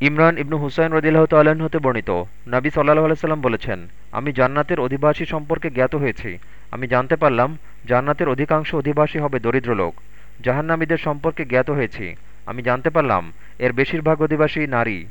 ইমরান ইবনু হুসাইন রদিল্লাহ তাল্লাহ্ন হতে বর্ণিত। নাবী সাল্লাহ আলাইসাল্লাম বলেছেন, আমি জান্নাতের অধিবাসী সম্পর্কে জ্ঞাত হয়েছি। আমি জানতে পারলাম, জান্নাতের অধিকাংশ অধিবাসী হবে দরিদ্র লোক। জাহান্নামীদের সম্পর্কে জ্ঞাত হয়েছি। আমি জানতে পারলাম, এর বেশিরভাগ অধিবাসী নারী।